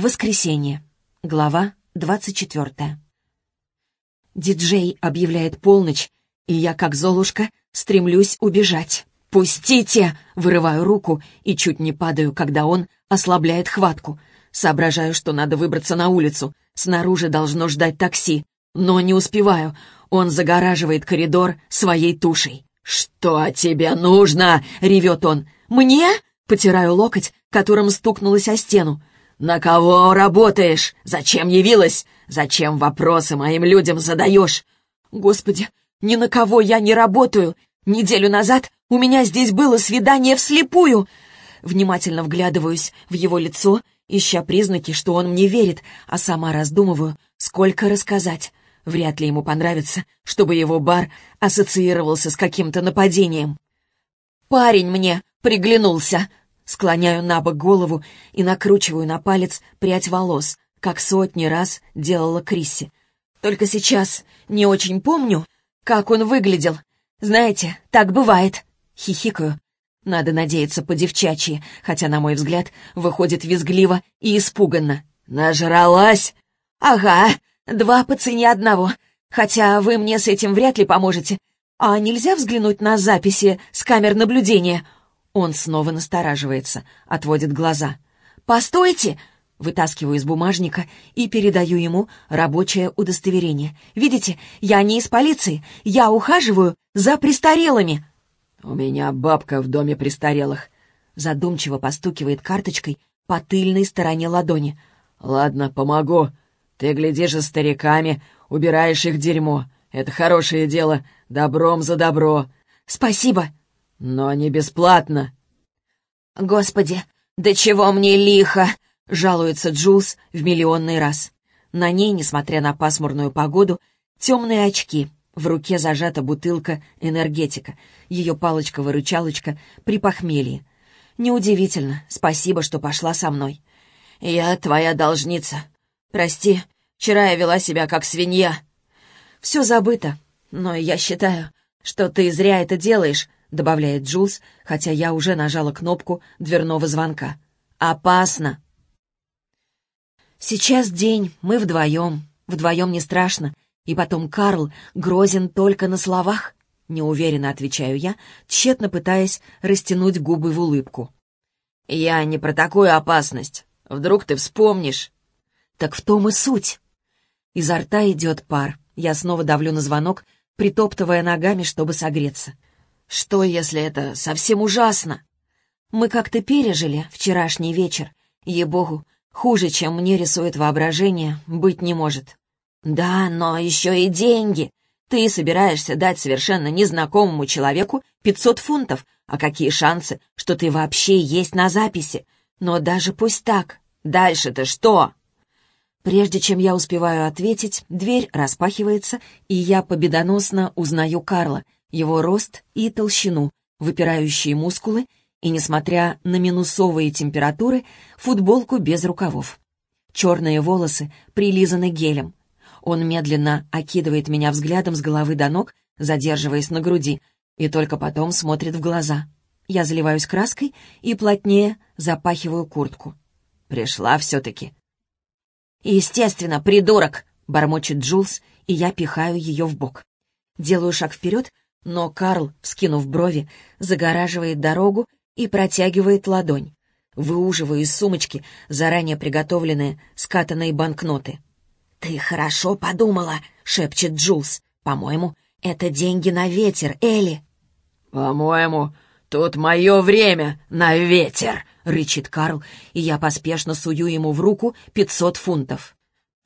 Воскресенье. Глава 24. Диджей объявляет полночь, и я, как Золушка, стремлюсь убежать. «Пустите!» — вырываю руку и чуть не падаю, когда он ослабляет хватку. Соображаю, что надо выбраться на улицу. Снаружи должно ждать такси. Но не успеваю. Он загораживает коридор своей тушей. «Что тебе нужно?» — ревет он. «Мне?» — потираю локоть, которым стукнулась о стену. «На кого работаешь? Зачем явилась? Зачем вопросы моим людям задаешь?» «Господи, ни на кого я не работаю. Неделю назад у меня здесь было свидание вслепую». Внимательно вглядываюсь в его лицо, ища признаки, что он мне верит, а сама раздумываю, сколько рассказать. Вряд ли ему понравится, чтобы его бар ассоциировался с каким-то нападением. «Парень мне приглянулся», Склоняю на бок голову и накручиваю на палец прядь волос, как сотни раз делала Крисси. Только сейчас не очень помню, как он выглядел. Знаете, так бывает. Хихикаю. Надо надеяться по-девчачьи, хотя, на мой взгляд, выходит визгливо и испуганно. «Нажралась?» «Ага, два по цене одного. Хотя вы мне с этим вряд ли поможете. А нельзя взглянуть на записи с камер наблюдения? Он снова настораживается, отводит глаза. «Постойте!» Вытаскиваю из бумажника и передаю ему рабочее удостоверение. «Видите, я не из полиции. Я ухаживаю за престарелыми». «У меня бабка в доме престарелых», — задумчиво постукивает карточкой по тыльной стороне ладони. «Ладно, помогу. Ты глядишь за стариками, убираешь их дерьмо. Это хорошее дело. Добром за добро». «Спасибо», «Но не бесплатно». «Господи, да чего мне лихо!» — жалуется Джулс в миллионный раз. На ней, несмотря на пасмурную погоду, темные очки. В руке зажата бутылка энергетика, ее палочка-выручалочка при похмелье. Неудивительно, спасибо, что пошла со мной. «Я твоя должница. Прости, вчера я вела себя как свинья». «Все забыто, но я считаю, что ты зря это делаешь», — добавляет Джулс, хотя я уже нажала кнопку дверного звонка. «Опасно!» «Сейчас день, мы вдвоем. Вдвоем не страшно. И потом Карл грозен только на словах?» Неуверенно отвечаю я, тщетно пытаясь растянуть губы в улыбку. «Я не про такую опасность. Вдруг ты вспомнишь?» «Так в том и суть». Изо рта идет пар. Я снова давлю на звонок, притоптывая ногами, чтобы согреться. Что, если это совсем ужасно? Мы как-то пережили вчерашний вечер. Ей-богу, хуже, чем мне рисует воображение, быть не может. Да, но еще и деньги. Ты собираешься дать совершенно незнакомому человеку 500 фунтов, а какие шансы, что ты вообще есть на записи? Но даже пусть так. Дальше-то что? Прежде чем я успеваю ответить, дверь распахивается, и я победоносно узнаю Карла — его рост и толщину, выпирающие мускулы и, несмотря на минусовые температуры, футболку без рукавов. Черные волосы прилизаны гелем. Он медленно окидывает меня взглядом с головы до ног, задерживаясь на груди, и только потом смотрит в глаза. Я заливаюсь краской и плотнее запахиваю куртку. Пришла все-таки. «Естественно, придурок!» — бормочет Джулс, и я пихаю ее в бок. Делаю шаг вперед но Карл, вскинув брови, загораживает дорогу и протягивает ладонь. Выуживаю из сумочки заранее приготовленные скатанные банкноты. «Ты хорошо подумала», — шепчет Джулс. «По-моему, это деньги на ветер, Элли». «По-моему, тут мое время на ветер», — рычит Карл, и я поспешно сую ему в руку пятьсот фунтов.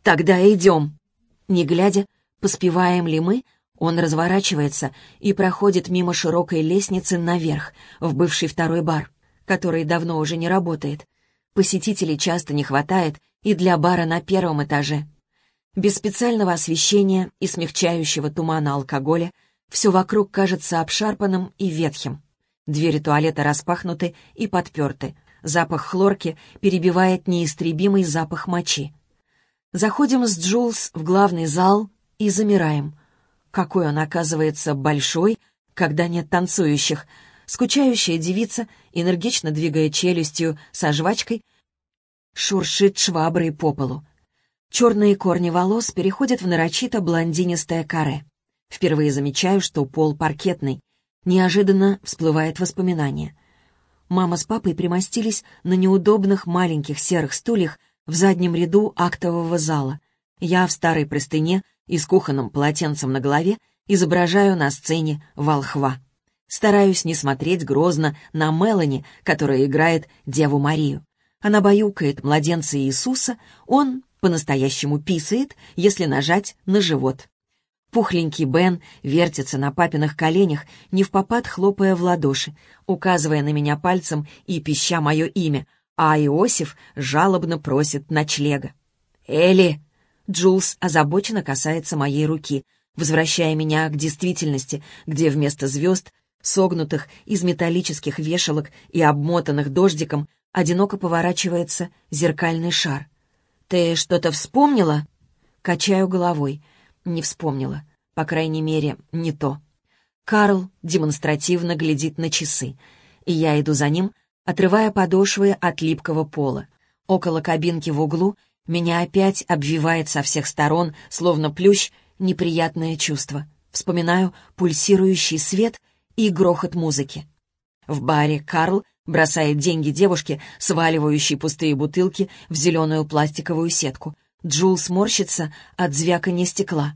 «Тогда идем». Не глядя, поспеваем ли мы, он разворачивается и проходит мимо широкой лестницы наверх, в бывший второй бар, который давно уже не работает. Посетителей часто не хватает и для бара на первом этаже. Без специального освещения и смягчающего тумана алкоголя все вокруг кажется обшарпанным и ветхим. Двери туалета распахнуты и подперты. Запах хлорки перебивает неистребимый запах мочи. Заходим с Джулс в главный зал и замираем — какой он, оказывается, большой, когда нет танцующих. Скучающая девица, энергично двигая челюстью со жвачкой, шуршит шваброй по полу. Черные корни волос переходят в нарочито блондинистое каре. Впервые замечаю, что пол паркетный. Неожиданно всплывает воспоминание. Мама с папой примостились на неудобных маленьких серых стульях в заднем ряду актового зала. Я в старой простыне и с кухонным полотенцем на голове изображаю на сцене волхва. Стараюсь не смотреть грозно на Мелани, которая играет Деву Марию. Она баюкает младенца Иисуса, он по-настоящему писает, если нажать на живот. Пухленький Бен вертится на папиных коленях, не в попад хлопая в ладоши, указывая на меня пальцем и пища мое имя, а Иосиф жалобно просит ночлега. «Элли!» Джулс озабоченно касается моей руки, возвращая меня к действительности, где вместо звезд, согнутых из металлических вешалок и обмотанных дождиком, одиноко поворачивается зеркальный шар. «Ты что-то вспомнила?» Качаю головой. Не вспомнила. По крайней мере, не то. Карл демонстративно глядит на часы, и я иду за ним, отрывая подошвы от липкого пола. Около кабинки в углу меня опять обвивает со всех сторон, словно плющ, неприятное чувство. Вспоминаю пульсирующий свет и грохот музыки. В баре Карл бросает деньги девушке, сваливающей пустые бутылки в зеленую пластиковую сетку. Джул сморщится от звяканья стекла.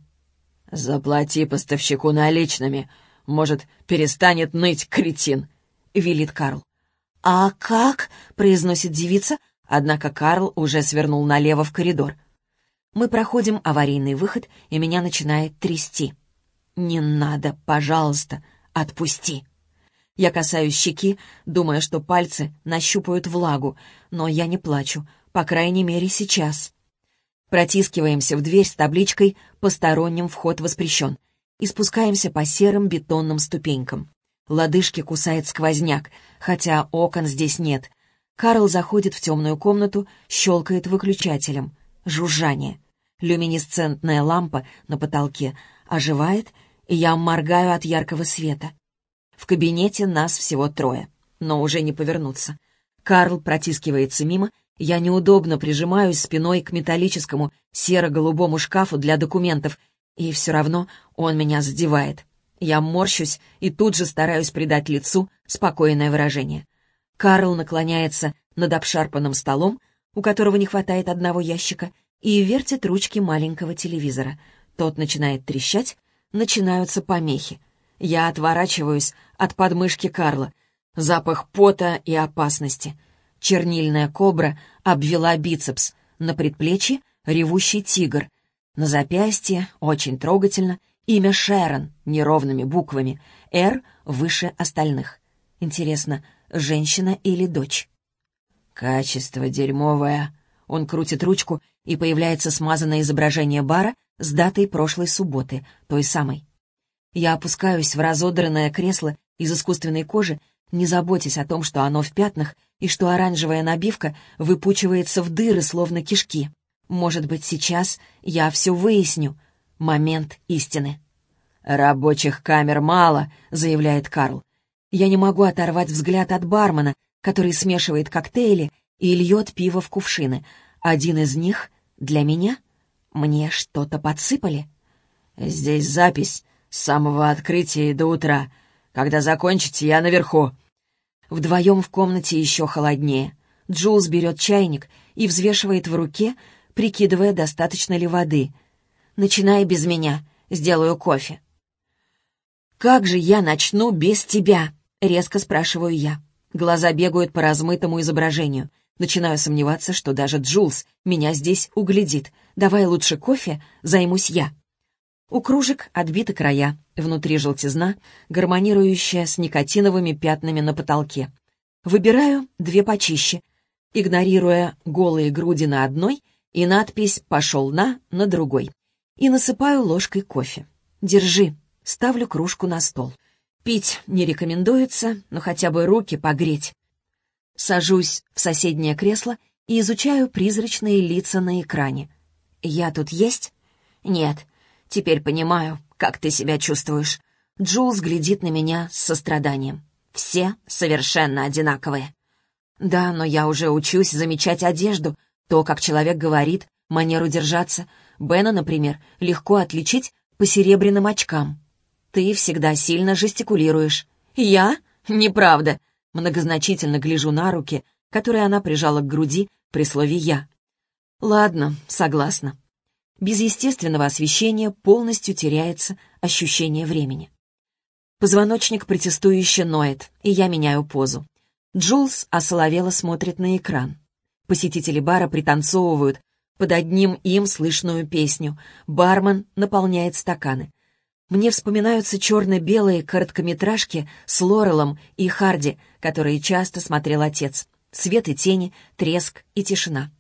«Заплати поставщику наличными. Может, перестанет ныть, кретин», — велит Карл. «А как?» — произносит девица, однако Карл уже свернул налево в коридор. Мы проходим аварийный выход, и меня начинает трясти. «Не надо, пожалуйста, отпусти!» Я касаюсь щеки, думая, что пальцы нащупают влагу, но я не плачу, по крайней мере, сейчас. Протискиваемся в дверь с табличкой «Посторонним вход воспрещен» и спускаемся по серым бетонным ступенькам. Лодыжки кусает сквозняк, хотя окон здесь нет. Карл заходит в темную комнату, щелкает выключателем. Жужжание. Люминесцентная лампа на потолке оживает, и я моргаю от яркого света. В кабинете нас всего трое, но уже не повернуться. Карл протискивается мимо, я неудобно прижимаюсь спиной к металлическому серо-голубому шкафу для документов, и все равно он меня задевает. Я морщусь и тут же стараюсь придать лицу спокойное выражение. Карл наклоняется над обшарпанным столом, у которого не хватает одного ящика, и вертит ручки маленького телевизора. Тот начинает трещать, начинаются помехи. Я отворачиваюсь от подмышки Карла. Запах пота и опасности. Чернильная кобра обвела бицепс. На предплечье — ревущий тигр. На запястье, очень трогательно, Имя Шерон неровными буквами, «Р» выше остальных. Интересно, женщина или дочь? Качество дерьмовое. Он крутит ручку, и появляется смазанное изображение бара с датой прошлой субботы, той самой. Я опускаюсь в разодранное кресло из искусственной кожи, не заботясь о том, что оно в пятнах и что оранжевая набивка выпучивается в дыры, словно кишки. Может быть, сейчас я все выясню. Момент истины. «Рабочих камер мало», — заявляет Карл. Я не могу оторвать взгляд от бармена, который смешивает коктейли и льет пиво в кувшины. Один из них для меня? Мне что-то подсыпали? Здесь запись с самого открытия до утра. Когда закончите, я наверху. Вдвоем в комнате еще холоднее. Джулс берет чайник и взвешивает в руке, прикидывая, достаточно ли воды. «Начинай без меня. Сделаю кофе». «Как же я начну без тебя?» — резко спрашиваю я. Глаза бегают по размытому изображению. Начинаю сомневаться, что даже Джулс меня здесь углядит. Давай лучше кофе, займусь я. У кружек отбиты края, внутри желтизна, гармонирующая с никотиновыми пятнами на потолке. Выбираю две почище, игнорируя голые груди на одной и надпись «Пошел на» на другой. И насыпаю ложкой кофе. «Держи», Ставлю кружку на стол. Пить не рекомендуется, но хотя бы руки погреть. Сажусь в соседнее кресло и изучаю призрачные лица на экране. «Я тут есть?» «Нет. Теперь понимаю, как ты себя чувствуешь». Джулс глядит на меня с состраданием. «Все совершенно одинаковые». «Да, но я уже учусь замечать одежду. То, как человек говорит, манеру держаться. Бена, например, легко отличить по серебряным очкам. Ты всегда сильно жестикулируешь. Я? Неправда. Многозначительно гляжу на руки, которые она прижала к груди при слове «я». Ладно, согласна. Без естественного освещения полностью теряется ощущение времени. Позвоночник протестующе ноет, и я меняю позу. Джулс осоловело смотрит на экран. Посетители бара пританцовывают, под одним им слышную песню. Бармен наполняет стаканы. Мне вспоминаются черно-белые короткометражки с Лорелом и Харди, которые часто смотрел отец. Свет и тени, треск и тишина.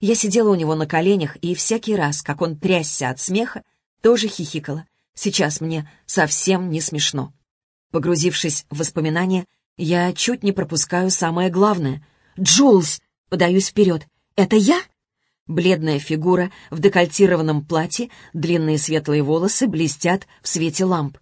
Я сидела у него на коленях, и всякий раз, как он трясся от смеха, тоже хихикала. Сейчас мне совсем не смешно. Погрузившись в воспоминания, я чуть не пропускаю самое главное. «Джулс!» — подаюсь вперед. «Это я?» Бледная фигура в декольтированном платье, длинные светлые волосы блестят в свете ламп.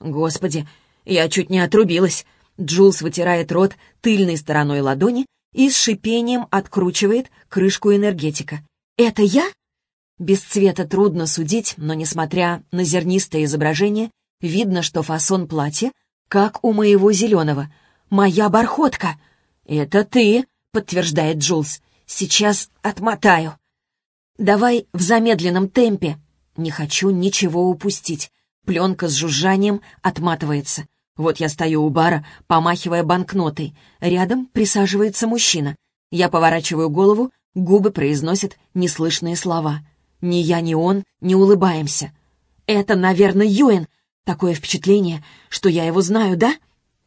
Господи, я чуть не отрубилась. Джулс вытирает рот тыльной стороной ладони и с шипением откручивает крышку энергетика. «Это я?» Без цвета трудно судить, но, несмотря на зернистое изображение, видно, что фасон платья, как у моего зеленого. «Моя бархотка!» «Это ты!» — подтверждает Джулс. «Сейчас отмотаю». «Давай в замедленном темпе». Не хочу ничего упустить. Пленка с жужжанием отматывается. Вот я стою у бара, помахивая банкнотой. Рядом присаживается мужчина. Я поворачиваю голову, губы произносят неслышные слова. Ни я, ни он не улыбаемся. «Это, наверное, Юэн. Такое впечатление, что я его знаю, да?»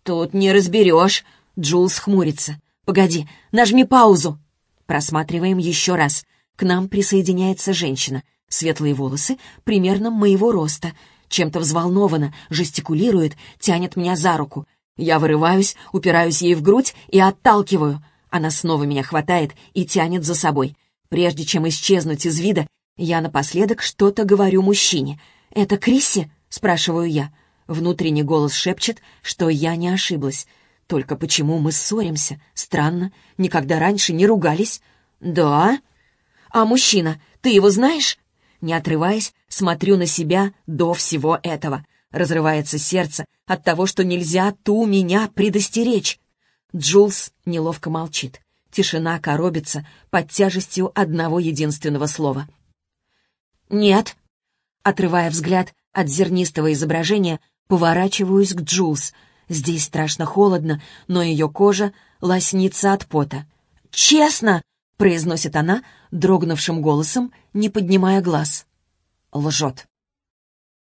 «Тут не разберешь», — Джулс хмурится. «Погоди, нажми паузу». Просматриваем еще раз. К нам присоединяется женщина. Светлые волосы, примерно моего роста. Чем-то взволнована, жестикулирует, тянет меня за руку. Я вырываюсь, упираюсь ей в грудь и отталкиваю. Она снова меня хватает и тянет за собой. Прежде чем исчезнуть из вида, я напоследок что-то говорю мужчине. «Это Крисси?» — спрашиваю я. Внутренний голос шепчет, что я не ошиблась. Только почему мы ссоримся? Странно, никогда раньше не ругались. «Да?» «А мужчина, ты его знаешь?» Не отрываясь, смотрю на себя до всего этого. Разрывается сердце от того, что нельзя ту меня предостеречь. Джулс неловко молчит. Тишина коробится под тяжестью одного единственного слова. «Нет». Отрывая взгляд от зернистого изображения, поворачиваюсь к Джулс. Здесь страшно холодно, но ее кожа лоснится от пота. «Честно!» Произносит она дрогнувшим голосом, не поднимая глаз. Лжет.